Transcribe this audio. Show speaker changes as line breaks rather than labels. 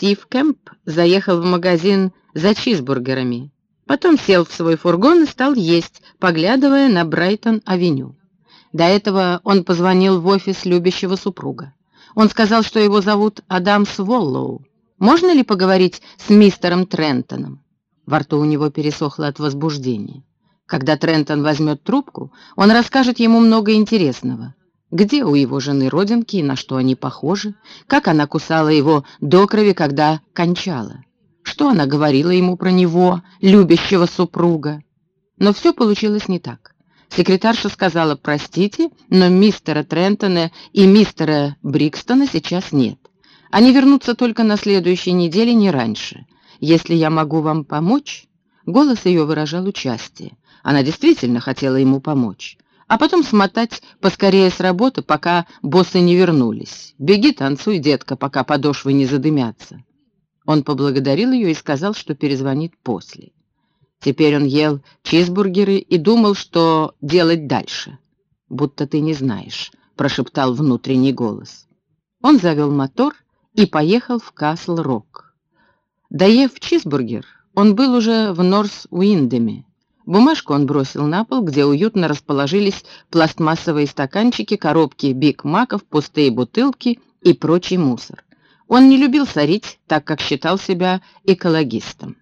Стив Кэмп заехал в магазин за чизбургерами. Потом сел в свой фургон и стал есть, поглядывая на Брайтон-авеню. До этого он позвонил в офис любящего супруга. Он сказал, что его зовут Адам Своллоу. Можно ли поговорить с мистером Трентоном? Во рту у него пересохло от возбуждения. Когда Трентон возьмет трубку, он расскажет ему много интересного. Где у его жены родинки и на что они похожи? Как она кусала его до крови, когда кончала? Что она говорила ему про него, любящего супруга? Но все получилось не так. Секретарша сказала, простите, но мистера Трентона и мистера Брикстона сейчас нет. Они вернутся только на следующей неделе, не раньше. Если я могу вам помочь... Голос ее выражал участие. Она действительно хотела ему помочь. А потом смотать поскорее с работы, пока боссы не вернулись. Беги, танцуй, детка, пока подошвы не задымятся. Он поблагодарил ее и сказал, что перезвонит после. Теперь он ел чизбургеры и думал, что делать дальше. «Будто ты не знаешь», — прошептал внутренний голос. Он завел мотор и поехал в Касл-Рок. Доев чизбургер, он был уже в Норс-Уиндеме. Бумажку он бросил на пол, где уютно расположились пластмассовые стаканчики, коробки биг-маков, пустые бутылки и прочий мусор. Он не любил сорить, так как считал себя экологистом.